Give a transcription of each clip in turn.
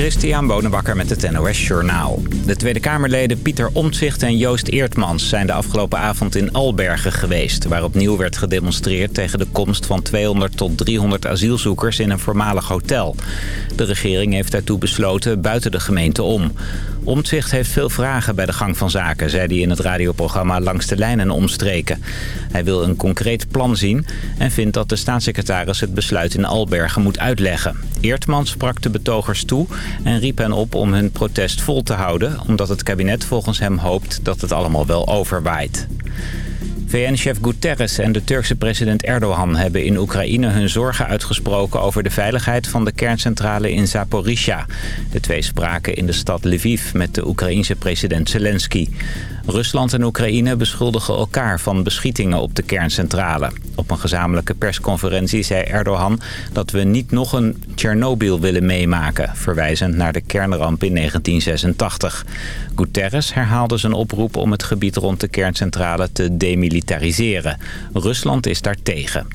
Christian Bonenbakker met het NOS Journaal. De Tweede Kamerleden Pieter Omtzigt en Joost Eertmans zijn de afgelopen avond in Albergen geweest... waar opnieuw werd gedemonstreerd tegen de komst van 200 tot 300 asielzoekers in een voormalig hotel. De regering heeft daartoe besloten buiten de gemeente om. Omtzigt heeft veel vragen bij de gang van zaken, zei hij in het radioprogramma Langs de Lijnen omstreken. Hij wil een concreet plan zien en vindt dat de staatssecretaris het besluit in Albergen moet uitleggen. Eertmans sprak de betogers toe en riep hen op om hun protest vol te houden... omdat het kabinet volgens hem hoopt dat het allemaal wel overwaait. VN-chef Guterres en de Turkse president Erdogan hebben in Oekraïne hun zorgen uitgesproken over de veiligheid van de kerncentrale in Zaporizhia. De twee spraken in de stad Lviv met de Oekraïense president Zelensky. Rusland en Oekraïne beschuldigen elkaar van beschietingen op de kerncentrale. Op een gezamenlijke persconferentie zei Erdogan dat we niet nog een Tsjernobyl willen meemaken... verwijzend naar de kernramp in 1986. Guterres herhaalde zijn oproep om het gebied rond de kerncentrale te demilitariseren. Rusland is daar tegen.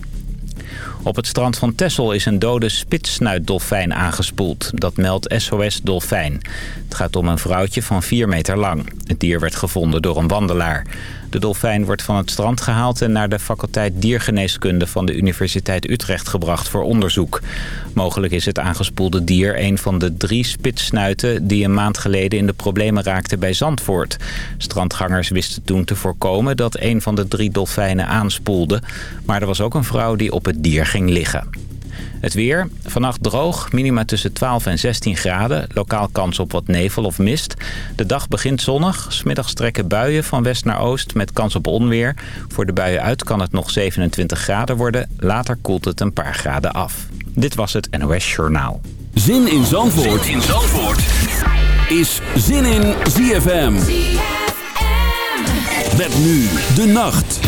Op het strand van Texel is een dode spitssnuitdolfijn aangespoeld. Dat meldt SOS Dolfijn. Het gaat om een vrouwtje van 4 meter lang. Het dier werd gevonden door een wandelaar. De dolfijn wordt van het strand gehaald en naar de faculteit diergeneeskunde van de Universiteit Utrecht gebracht voor onderzoek. Mogelijk is het aangespoelde dier een van de drie spitssnuiten die een maand geleden in de problemen raakten bij Zandvoort. Strandgangers wisten toen te voorkomen dat een van de drie dolfijnen aanspoelde. Maar er was ook een vrouw die op het dier ging liggen. Het weer. Vannacht droog. Minima tussen 12 en 16 graden. Lokaal kans op wat nevel of mist. De dag begint zonnig. Smiddags trekken buien van west naar oost met kans op onweer. Voor de buien uit kan het nog 27 graden worden. Later koelt het een paar graden af. Dit was het NOS Journaal. Zin in Zandvoort, zin in Zandvoort. is Zin in ZFM. ZFM. Met nu de nacht.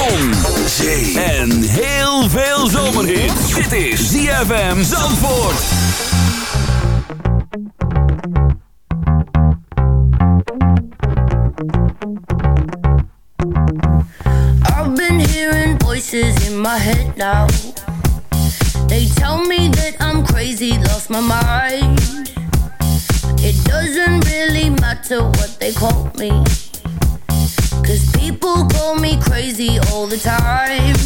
Zon, zee en heel veel zomerhit. Dit is ZFM Zandvoort. I've been hearing voices in my head now. They tell me that I'm crazy, lost my mind. It doesn't really matter what they call me. People call me crazy all the time.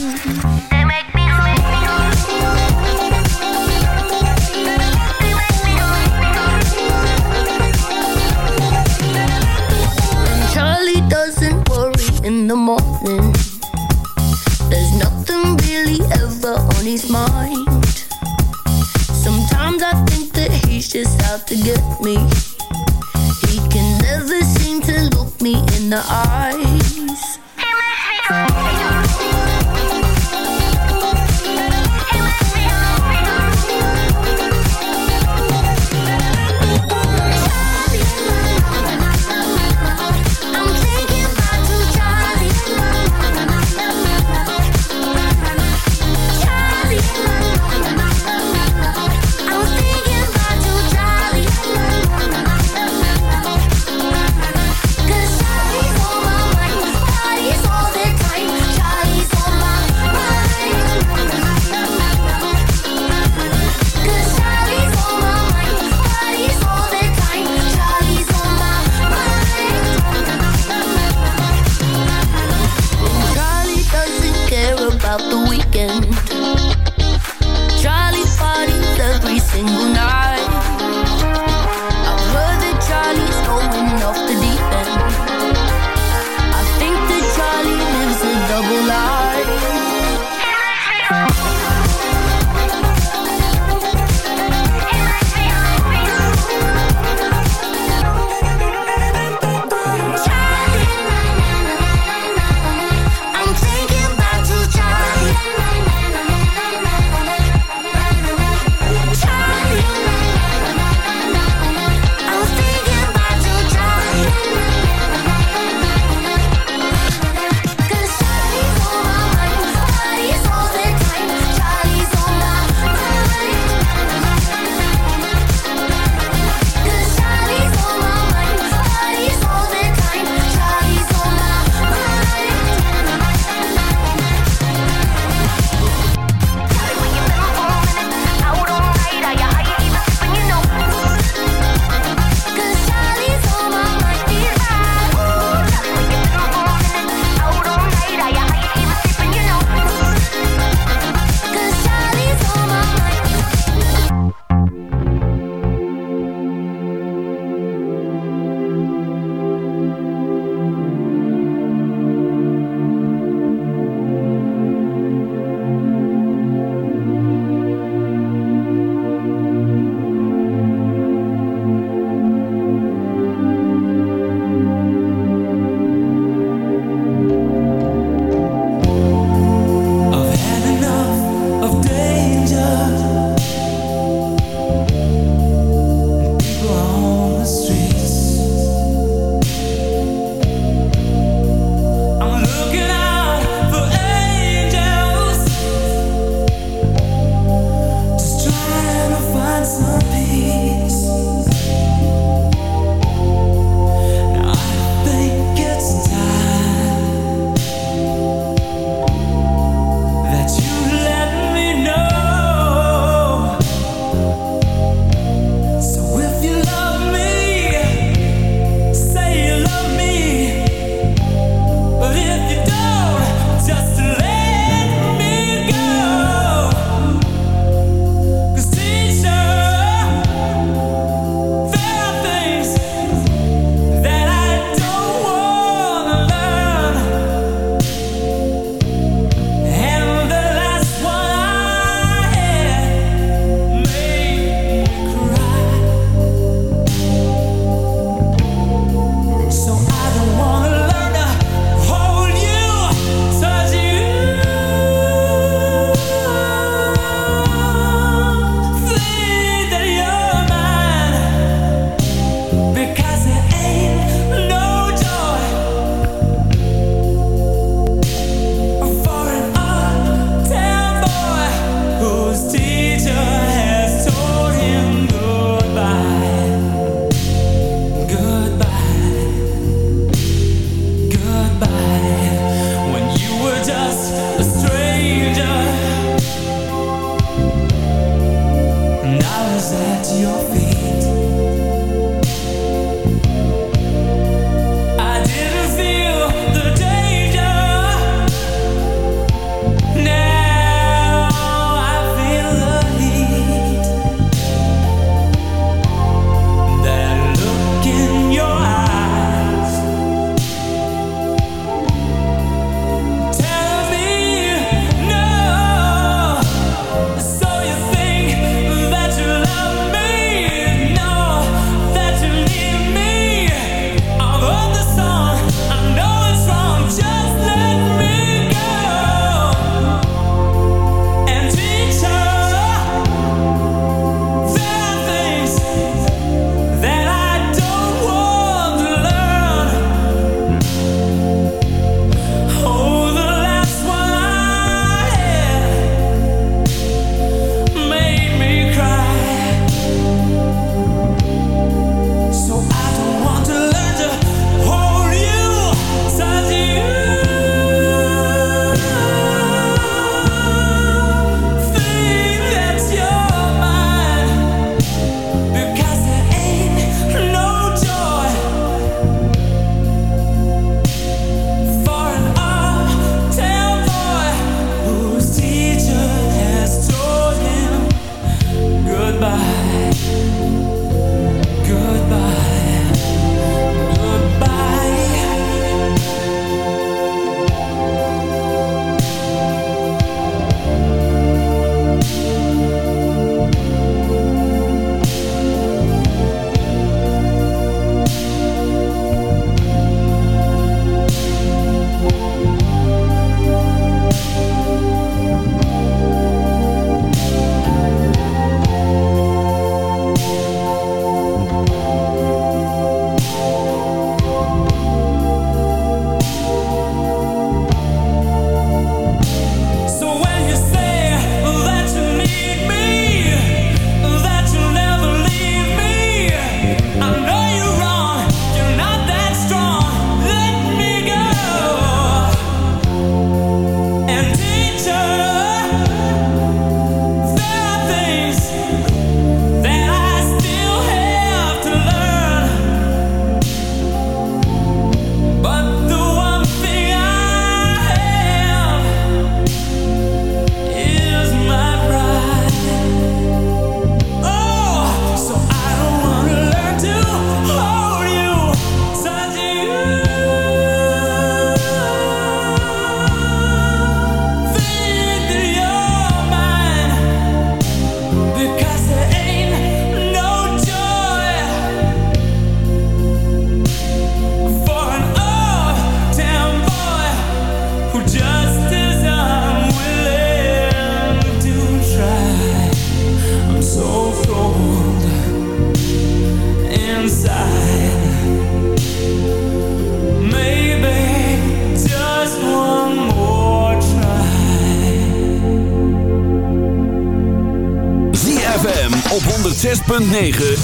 106.9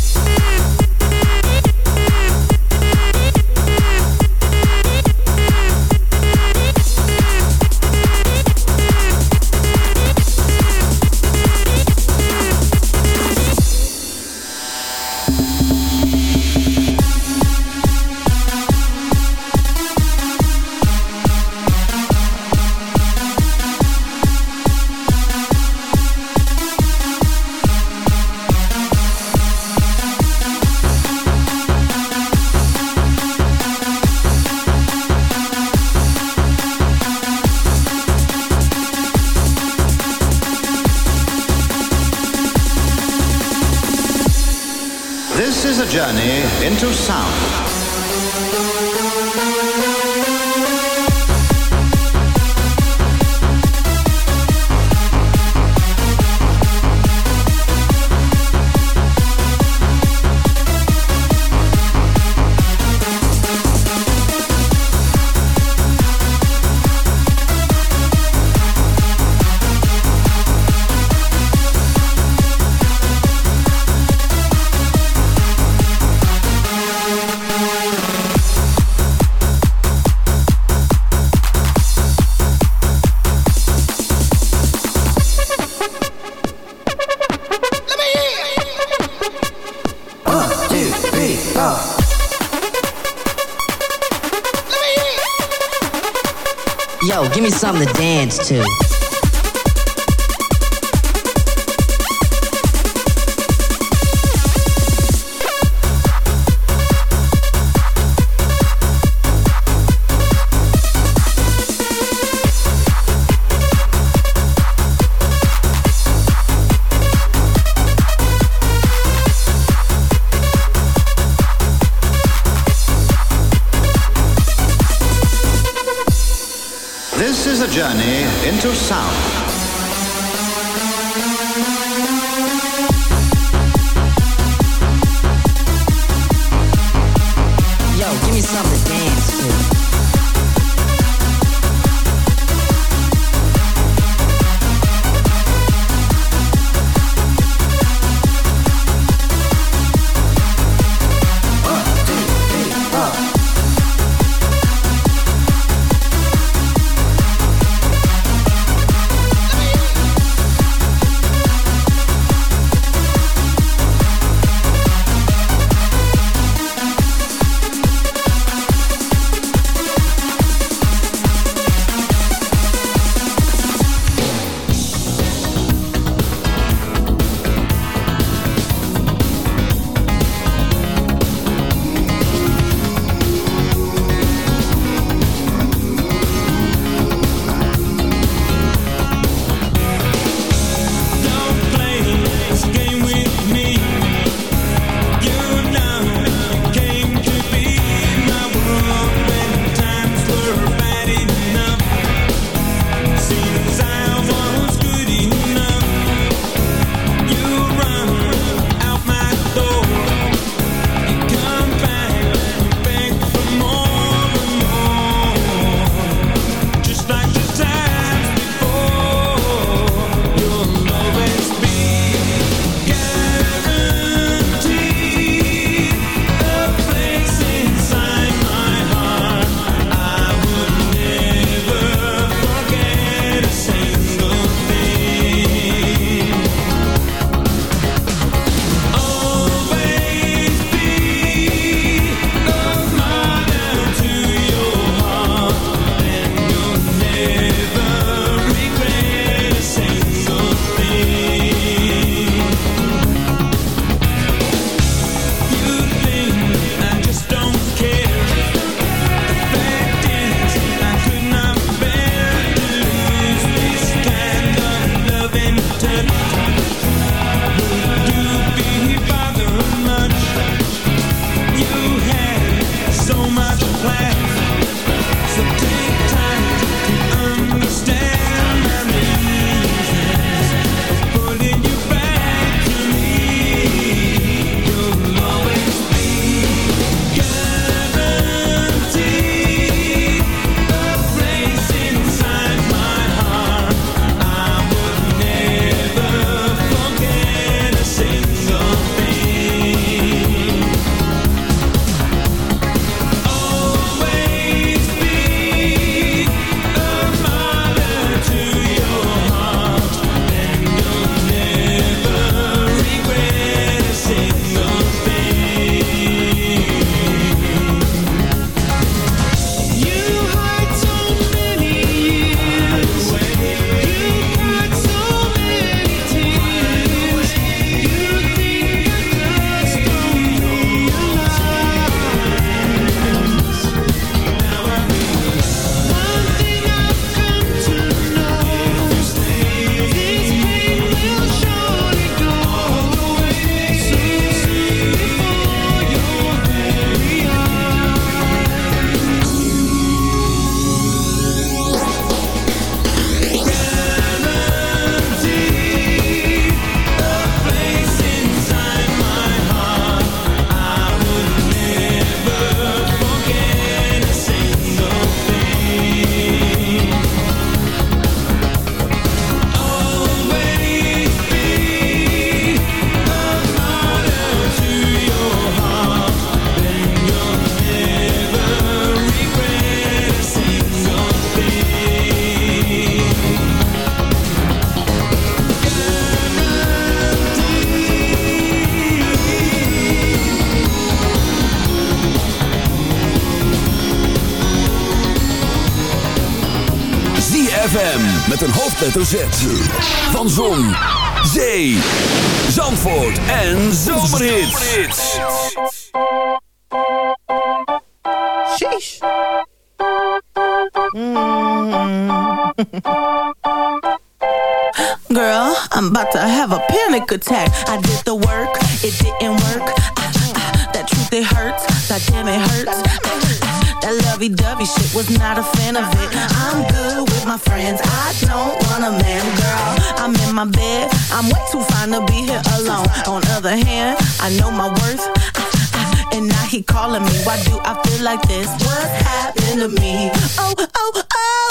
Something hoofdletter Z. Van Zon, Zee, Zandvoort en Zomerhits. Sheesh. Girl, I'm about to have a panic attack. I did the work, it didn't work. Ah, ah, that truth, it hurts. That damn, it hurts. That lovey-dovey shit was not a fan of it. I'm good with my friends. I don't want a man, girl. I'm in my bed. I'm way too fine to be here alone. On other hand, I know my worth. And now he calling me. Why do I feel like this? What happened to me? Oh, oh, oh.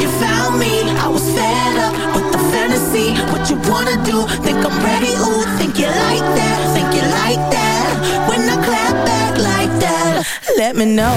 You found me, I was fed up with the fantasy. What you wanna do? Think I'm ready? Ooh, think you like that? Think you like that? When I clap back like that, let me know.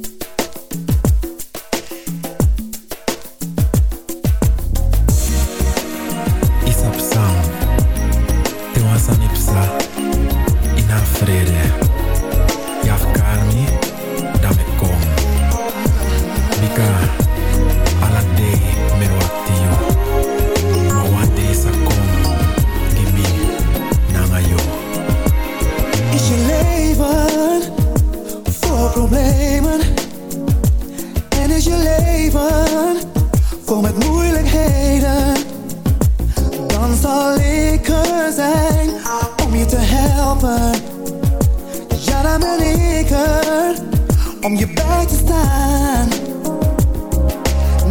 om je bij te staan.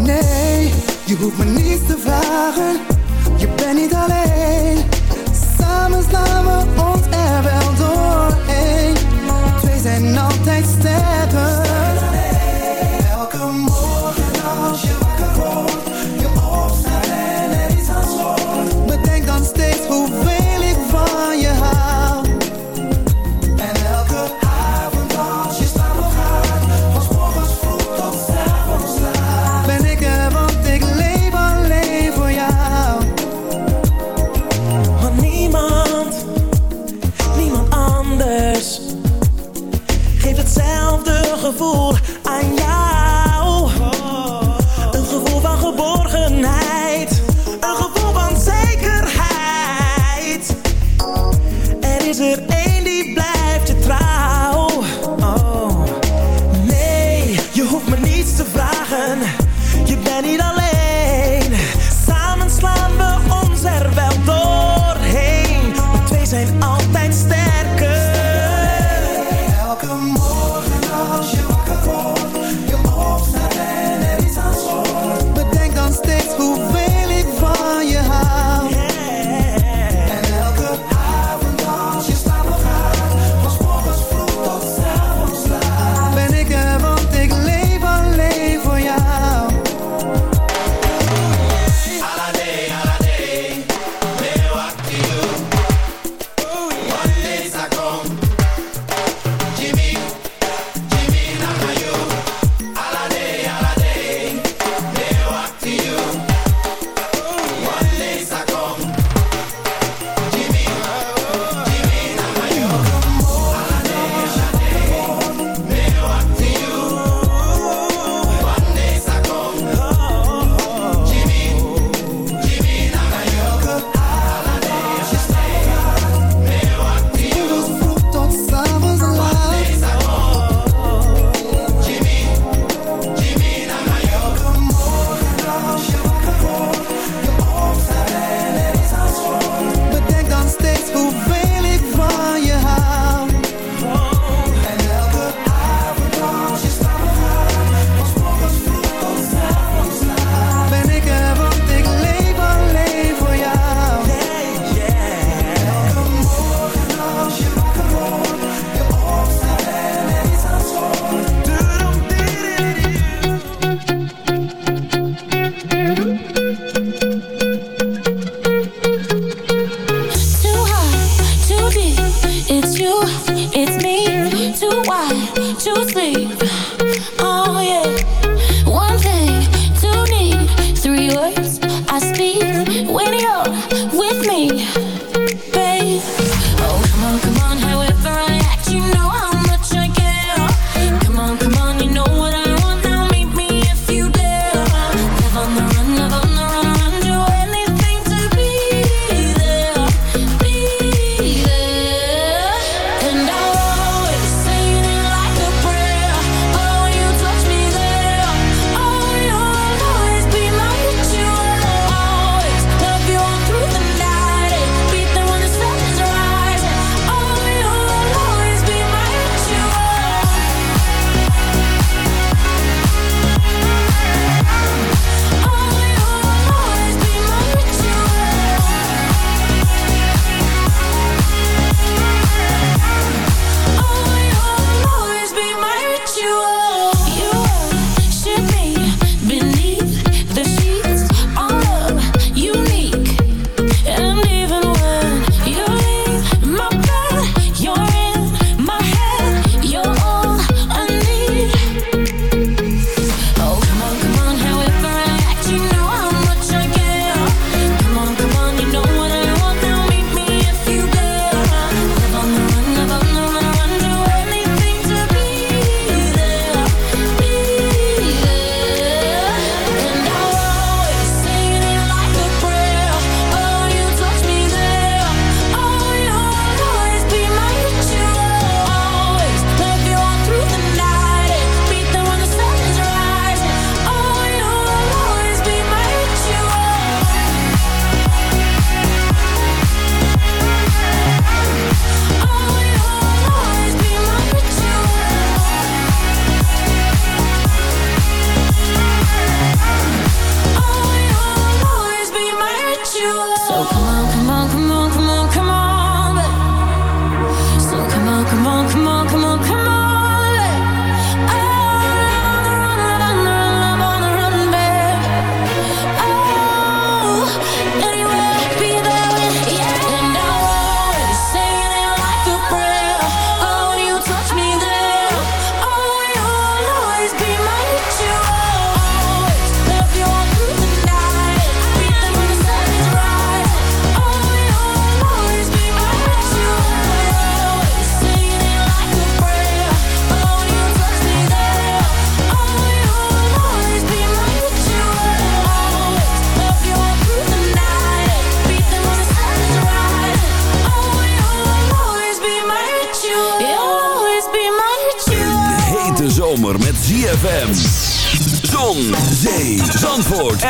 Nee, je hoeft me niets te vragen, je bent niet alleen. Samen slaan we ons er wel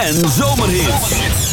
en Zomerhit.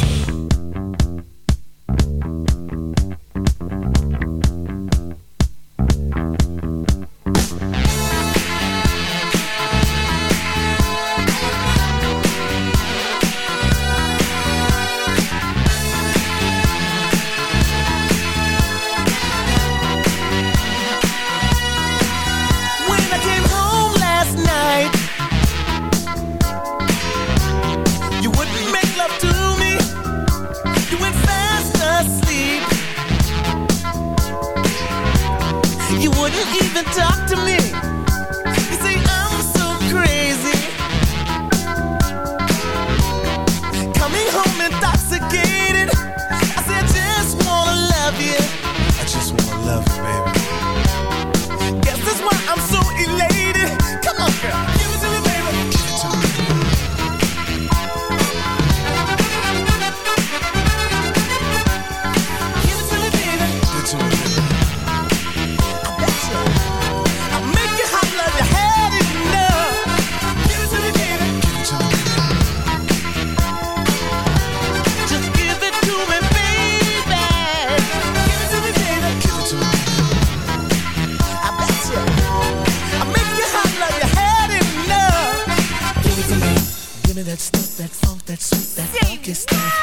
me that stuff, that funk, that sweet, that funky stuff.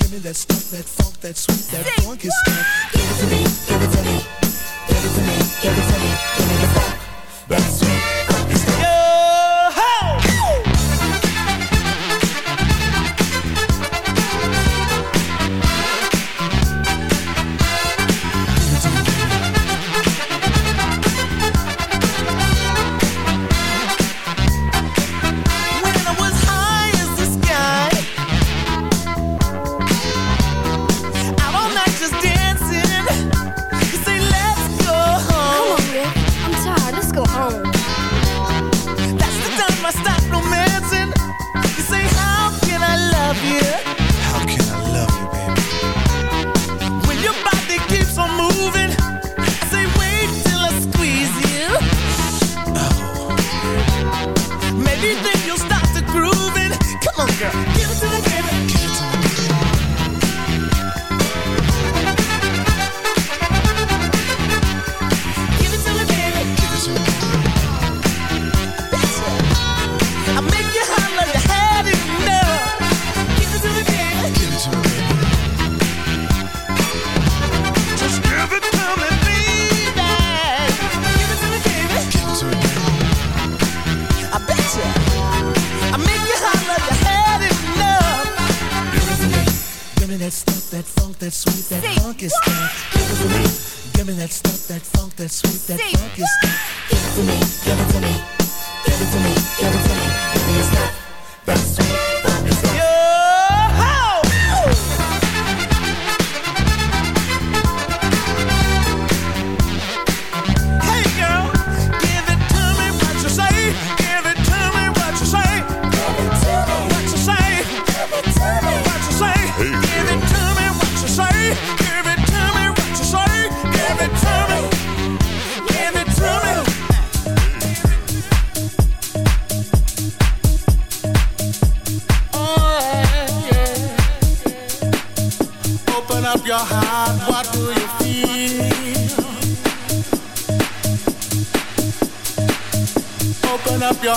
Give me. That stuff, that funk, that sweet, that funky stuff. Give it to me, give it to me, give it to me, give it to me, give me the funk, that sweet.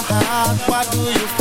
heart, why do you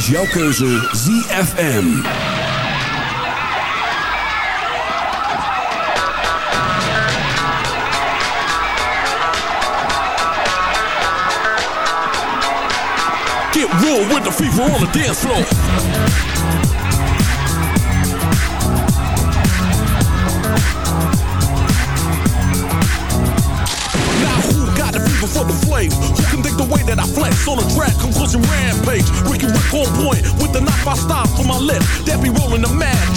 Jouw keuze ZFM. Get real with the fever on the dance floor. Now who got the fever for the flames. Who can think the way that I flex on a track? Conclusion rampage. On point with the knife I stop for my lip. That be rolling the mad